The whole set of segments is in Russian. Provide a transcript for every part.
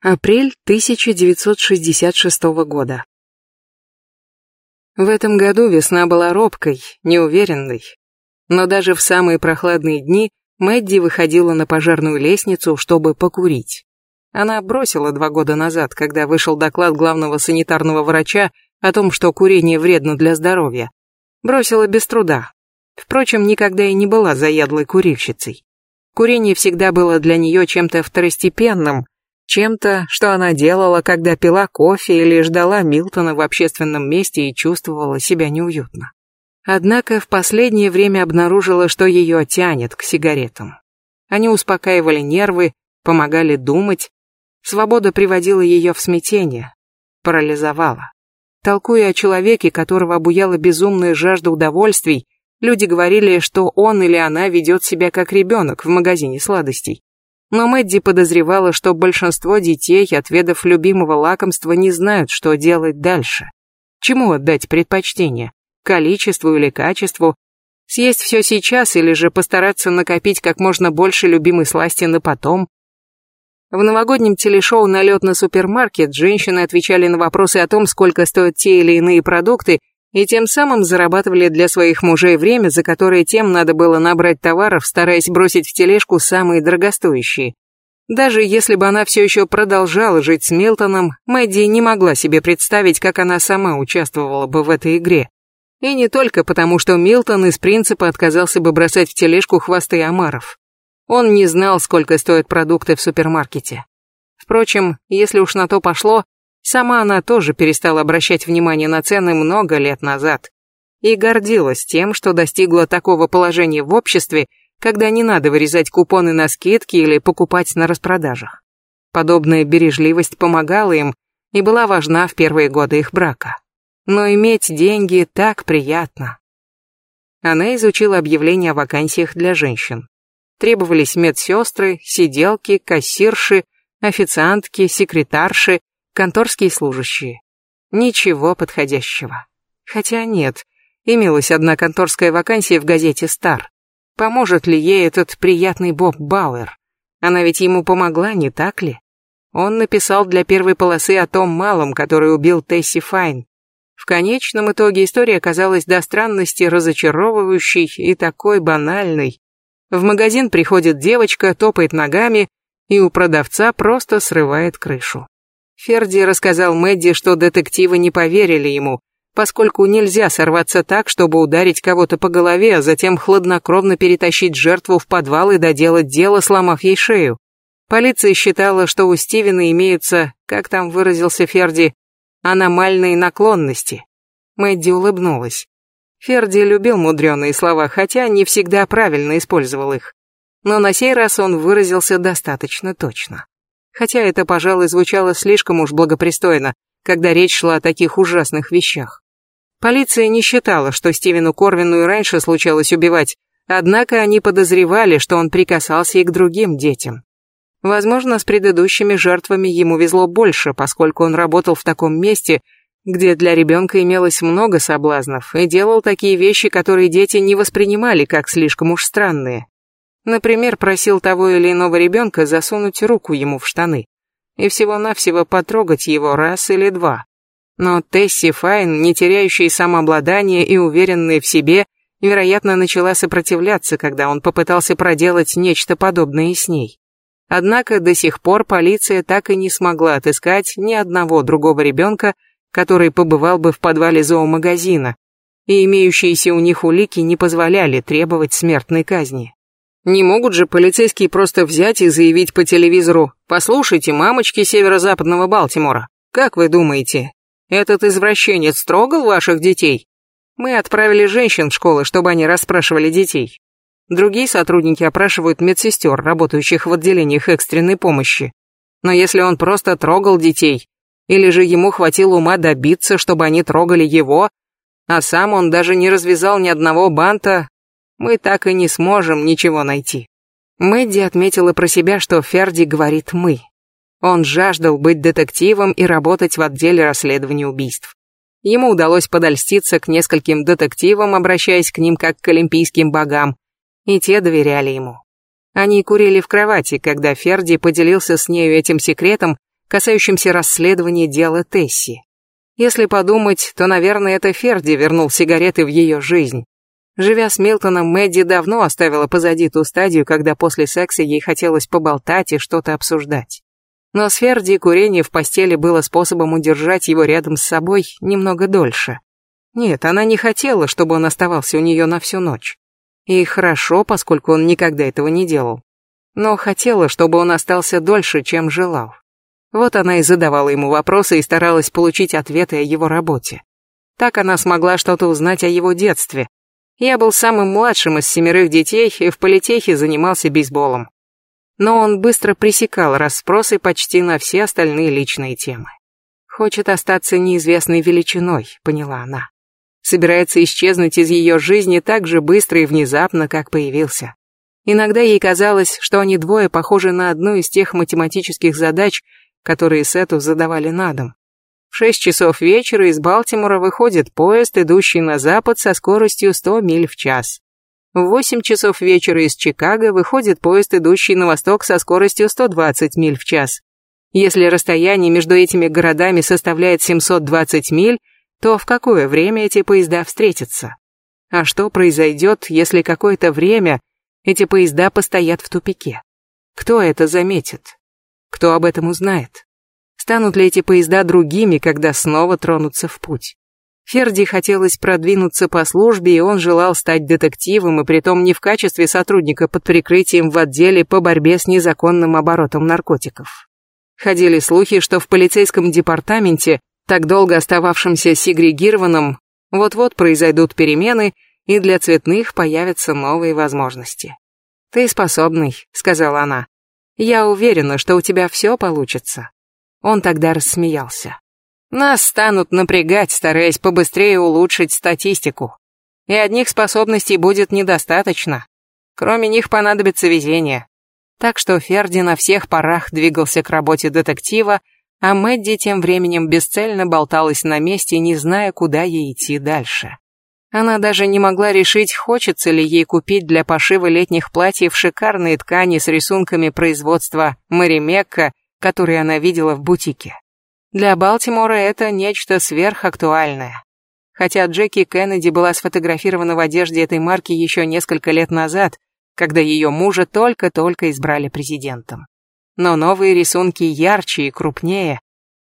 Апрель 1966 года. В этом году весна была робкой, неуверенной. Но даже в самые прохладные дни Мэдди выходила на пожарную лестницу, чтобы покурить. Она бросила два года назад, когда вышел доклад главного санитарного врача о том, что курение вредно для здоровья. Бросила без труда. Впрочем, никогда и не была заядлой курильщицей. Курение всегда было для нее чем-то второстепенным, чем-то, что она делала, когда пила кофе или ждала Милтона в общественном месте и чувствовала себя неуютно. Однако в последнее время обнаружила, что ее тянет к сигаретам. Они успокаивали нервы, помогали думать. Свобода приводила ее в смятение, парализовала. Толкуя о человеке, которого обуяла безумная жажда удовольствий, люди говорили, что он или она ведет себя как ребенок в магазине сладостей. Но Мэдди подозревала, что большинство детей, отведав любимого лакомства, не знают, что делать дальше. Чему отдать предпочтение? Количеству или качеству? Съесть все сейчас или же постараться накопить как можно больше любимой сласти на потом? В новогоднем телешоу «Налет на супермаркет» женщины отвечали на вопросы о том, сколько стоят те или иные продукты, и тем самым зарабатывали для своих мужей время, за которое тем надо было набрать товаров, стараясь бросить в тележку самые дорогостоящие. Даже если бы она все еще продолжала жить с Милтоном, Мэдди не могла себе представить, как она сама участвовала бы в этой игре. И не только потому, что Милтон из принципа отказался бы бросать в тележку хвосты омаров. Он не знал, сколько стоят продукты в супермаркете. Впрочем, если уж на то пошло, Сама она тоже перестала обращать внимание на цены много лет назад и гордилась тем, что достигла такого положения в обществе, когда не надо вырезать купоны на скидки или покупать на распродажах. Подобная бережливость помогала им и была важна в первые годы их брака. Но иметь деньги так приятно. Она изучила объявления о вакансиях для женщин. Требовались медсестры, сиделки, кассирши, официантки, секретарши, конторские служащие. Ничего подходящего. Хотя нет, имелась одна конторская вакансия в газете «Стар». Поможет ли ей этот приятный Боб Бауэр? Она ведь ему помогла, не так ли? Он написал для первой полосы о том малом, который убил Тесси Файн. В конечном итоге история оказалась до странности разочаровывающей и такой банальной. В магазин приходит девочка, топает ногами, и у продавца просто срывает крышу. Ферди рассказал Мэдди, что детективы не поверили ему, поскольку нельзя сорваться так, чтобы ударить кого-то по голове, а затем хладнокровно перетащить жертву в подвал и доделать дело, сломав ей шею. Полиция считала, что у Стивена имеются, как там выразился Ферди, аномальные наклонности. Мэдди улыбнулась. Ферди любил мудреные слова, хотя не всегда правильно использовал их. Но на сей раз он выразился достаточно точно хотя это, пожалуй, звучало слишком уж благопристойно, когда речь шла о таких ужасных вещах. Полиция не считала, что Стивену Корвину и раньше случалось убивать, однако они подозревали, что он прикасался и к другим детям. Возможно, с предыдущими жертвами ему везло больше, поскольку он работал в таком месте, где для ребенка имелось много соблазнов, и делал такие вещи, которые дети не воспринимали как слишком уж странные. Например, просил того или иного ребенка засунуть руку ему в штаны и всего-навсего потрогать его раз или два. Но Тесси Файн, не теряющая самообладание и уверенная в себе, вероятно, начала сопротивляться, когда он попытался проделать нечто подобное с ней. Однако до сих пор полиция так и не смогла отыскать ни одного другого ребенка, который побывал бы в подвале зоомагазина, и имеющиеся у них улики не позволяли требовать смертной казни. Не могут же полицейские просто взять и заявить по телевизору «Послушайте, мамочки северо-западного Балтимора, как вы думаете, этот извращенец трогал ваших детей?» Мы отправили женщин в школы, чтобы они расспрашивали детей. Другие сотрудники опрашивают медсестер, работающих в отделениях экстренной помощи. Но если он просто трогал детей, или же ему хватило ума добиться, чтобы они трогали его, а сам он даже не развязал ни одного банта, мы так и не сможем ничего найти. Мэдди отметила про себя, что Ферди говорит «мы». Он жаждал быть детективом и работать в отделе расследования убийств. Ему удалось подольститься к нескольким детективам, обращаясь к ним как к олимпийским богам, и те доверяли ему. Они курили в кровати, когда Ферди поделился с нею этим секретом, касающимся расследования дела Тесси. Если подумать, то, наверное, это Ферди вернул сигареты в ее жизнь. Живя с Милтоном, Мэдди давно оставила позади ту стадию, когда после секса ей хотелось поболтать и что-то обсуждать. Но с Ферди курение в постели было способом удержать его рядом с собой немного дольше. Нет, она не хотела, чтобы он оставался у нее на всю ночь. И хорошо, поскольку он никогда этого не делал. Но хотела, чтобы он остался дольше, чем желал. Вот она и задавала ему вопросы и старалась получить ответы о его работе. Так она смогла что-то узнать о его детстве, я был самым младшим из семерых детей и в политехе занимался бейсболом. Но он быстро пресекал расспросы почти на все остальные личные темы. Хочет остаться неизвестной величиной, поняла она. Собирается исчезнуть из ее жизни так же быстро и внезапно, как появился. Иногда ей казалось, что они двое похожи на одну из тех математических задач, которые Сету задавали на дом. В шесть часов вечера из Балтимора выходит поезд, идущий на запад со скоростью 100 миль в час. В восемь часов вечера из Чикаго выходит поезд, идущий на восток со скоростью 120 миль в час. Если расстояние между этими городами составляет 720 миль, то в какое время эти поезда встретятся? А что произойдет, если какое-то время эти поезда постоят в тупике? Кто это заметит? Кто об этом узнает? Станут ли эти поезда другими, когда снова тронутся в путь? Ферди хотелось продвинуться по службе, и он желал стать детективом, и притом не в качестве сотрудника под прикрытием в отделе по борьбе с незаконным оборотом наркотиков. Ходили слухи, что в полицейском департаменте, так долго остававшемся сегрегированным, вот-вот произойдут перемены, и для цветных появятся новые возможности. «Ты способный», — сказала она. «Я уверена, что у тебя все получится». Он тогда рассмеялся. Нас станут напрягать, стараясь побыстрее улучшить статистику. И одних способностей будет недостаточно. Кроме них понадобится везение. Так что Ферди на всех парах двигался к работе детектива, а Мэдди тем временем бесцельно болталась на месте, не зная, куда ей идти дальше. Она даже не могла решить, хочется ли ей купить для пошива летних платьев шикарные ткани с рисунками производства Маримекка которые она видела в бутике. Для Балтимора это нечто сверхактуальное. Хотя Джеки Кеннеди была сфотографирована в одежде этой марки еще несколько лет назад, когда ее мужа только-только избрали президентом. Но новые рисунки ярче и крупнее.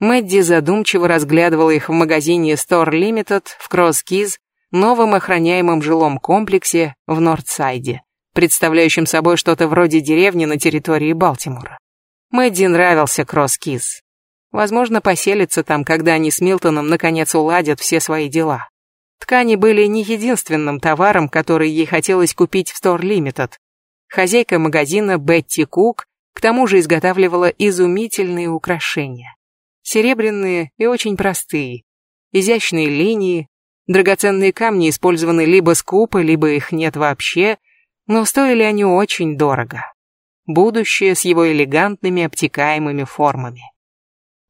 Мэдди задумчиво разглядывала их в магазине Store Limited в Кросс-Киз, новом охраняемом жилом комплексе в Нордсайде, представляющем собой что-то вроде деревни на территории Балтимора. Мэдди нравился Кросс-Киз. Возможно, поселится там, когда они с Милтоном наконец уладят все свои дела. Ткани были не единственным товаром, который ей хотелось купить в Store Limited. Хозяйка магазина Бетти Кук к тому же изготавливала изумительные украшения. Серебряные и очень простые. Изящные линии, драгоценные камни использованы либо скупо, либо их нет вообще, но стоили они очень дорого будущее с его элегантными обтекаемыми формами.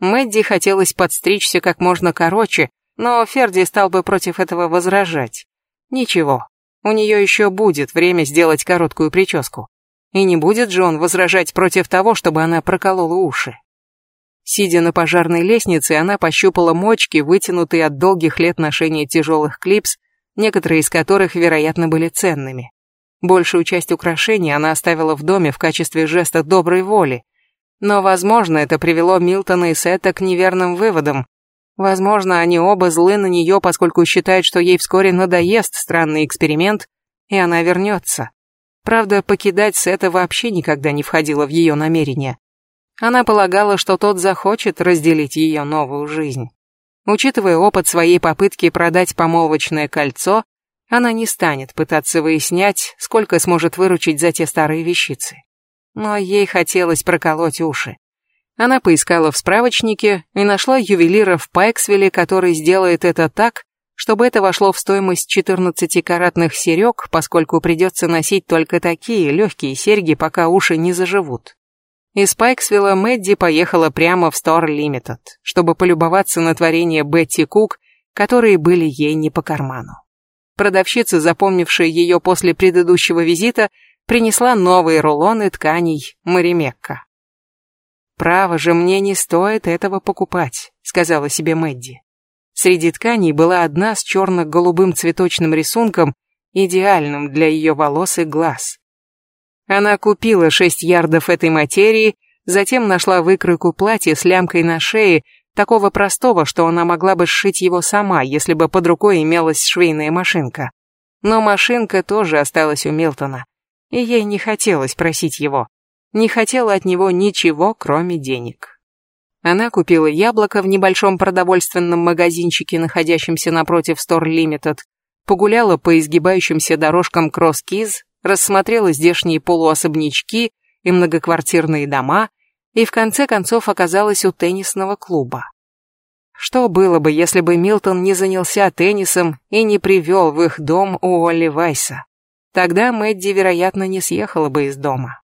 Мэдди хотелось подстричься как можно короче, но Ферди стал бы против этого возражать. Ничего, у нее еще будет время сделать короткую прическу. И не будет же он возражать против того, чтобы она проколола уши. Сидя на пожарной лестнице, она пощупала мочки, вытянутые от долгих лет ношения тяжелых клипс, некоторые из которых, вероятно, были ценными. Большую часть украшений она оставила в доме в качестве жеста доброй воли. Но, возможно, это привело Милтона и Сета к неверным выводам. Возможно, они оба злы на нее, поскольку считают, что ей вскоре надоест странный эксперимент, и она вернется. Правда, покидать Сета вообще никогда не входило в ее намерение. Она полагала, что тот захочет разделить ее новую жизнь. Учитывая опыт своей попытки продать помолвочное кольцо, она не станет пытаться выяснять, сколько сможет выручить за те старые вещицы. Но ей хотелось проколоть уши. Она поискала в справочнике и нашла ювелира в Пайксвилле, который сделает это так, чтобы это вошло в стоимость 14-каратных серег, поскольку придется носить только такие легкие серьги, пока уши не заживут. Из Пайксвилла Мэдди поехала прямо в Store Limited, чтобы полюбоваться на творения Бетти Кук, которые были ей не по карману. Продавщица, запомнившая ее после предыдущего визита, принесла новые рулоны тканей Маримекка. «Право же, мне не стоит этого покупать», — сказала себе Мэдди. Среди тканей была одна с черно-голубым цветочным рисунком, идеальным для ее волос и глаз. Она купила шесть ярдов этой материи, затем нашла выкройку платья с лямкой на шее, такого простого, что она могла бы сшить его сама, если бы под рукой имелась швейная машинка. Но машинка тоже осталась у Милтона, и ей не хотелось просить его. Не хотела от него ничего, кроме денег. Она купила яблоко в небольшом продовольственном магазинчике, находящемся напротив Store Limited, погуляла по изгибающимся дорожкам Кросс-Киз, рассмотрела здешние полуособнячки и многоквартирные дома и в конце концов оказалась у теннисного клуба. Что было бы, если бы Милтон не занялся теннисом и не привел в их дом у Олли Вайса? Тогда Мэдди, вероятно, не съехала бы из дома.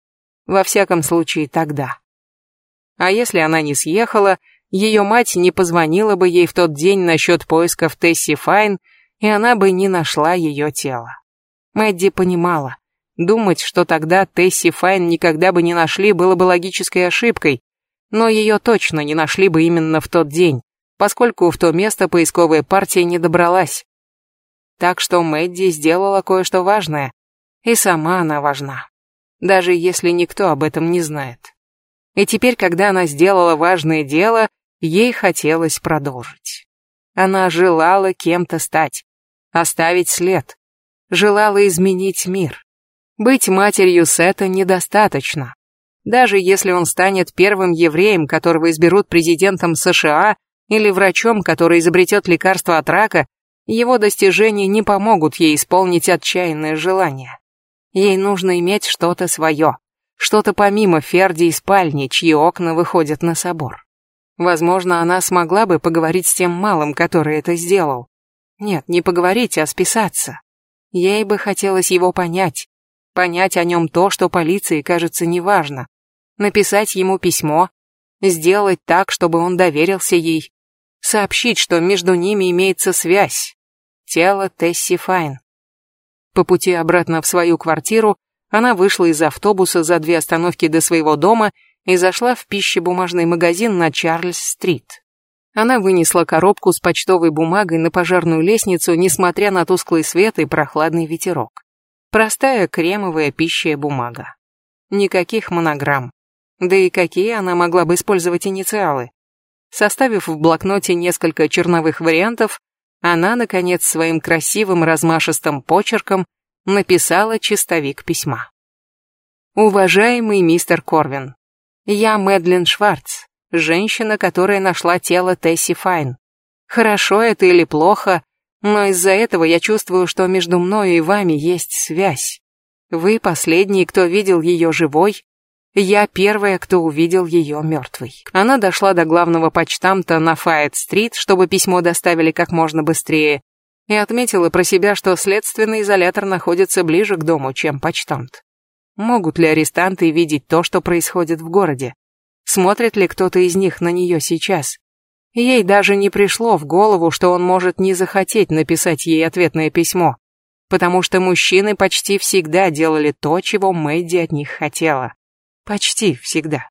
Во всяком случае, тогда. А если она не съехала, ее мать не позвонила бы ей в тот день насчет поисков Тесси Файн, и она бы не нашла ее тело. Мэдди понимала, думать, что тогда Тесси Файн никогда бы не нашли, было бы логической ошибкой, но ее точно не нашли бы именно в тот день, поскольку в то место поисковая партия не добралась. Так что Мэдди сделала кое-что важное, и сама она важна, даже если никто об этом не знает. И теперь, когда она сделала важное дело, ей хотелось продолжить. Она желала кем-то стать, оставить след, желала изменить мир. Быть матерью Сета недостаточно. Даже если он станет первым евреем, которого изберут президентом США, или врачом, который изобретет лекарство от рака, его достижения не помогут ей исполнить отчаянное желание. Ей нужно иметь что-то свое, что-то помимо Ферди и спальни, чьи окна выходят на собор. Возможно, она смогла бы поговорить с тем малым, который это сделал. Нет, не поговорить, а списаться. Ей бы хотелось его понять. Понять о нем то, что полиции кажется неважно. Написать ему письмо. Сделать так, чтобы он доверился ей. Сообщить, что между ними имеется связь. Тело Тесси Файн. По пути обратно в свою квартиру она вышла из автобуса за две остановки до своего дома и зашла в пищебумажный магазин на Чарльз-стрит. Она вынесла коробку с почтовой бумагой на пожарную лестницу, несмотря на тусклый свет и прохладный ветерок. Простая кремовая пищая бумага. Никаких монограмм. Да и какие она могла бы использовать инициалы? Составив в блокноте несколько черновых вариантов, она, наконец, своим красивым размашистым почерком написала чистовик письма. Уважаемый мистер Корвин, я Мэдлин Шварц, женщина, которая нашла тело Тесси Файн. Хорошо это или плохо, но из-за этого я чувствую, что между мною и вами есть связь. Вы последний, кто видел ее живой, я первая, кто увидел ее мертвой. Она дошла до главного почтамта на Файет-стрит, чтобы письмо доставили как можно быстрее, и отметила про себя, что следственный изолятор находится ближе к дому, чем почтамт. Могут ли арестанты видеть то, что происходит в городе? Смотрит ли кто-то из них на нее сейчас? Ей даже не пришло в голову, что он может не захотеть написать ей ответное письмо, потому что мужчины почти всегда делали то, чего Мэдди от них хотела. Почти всегда.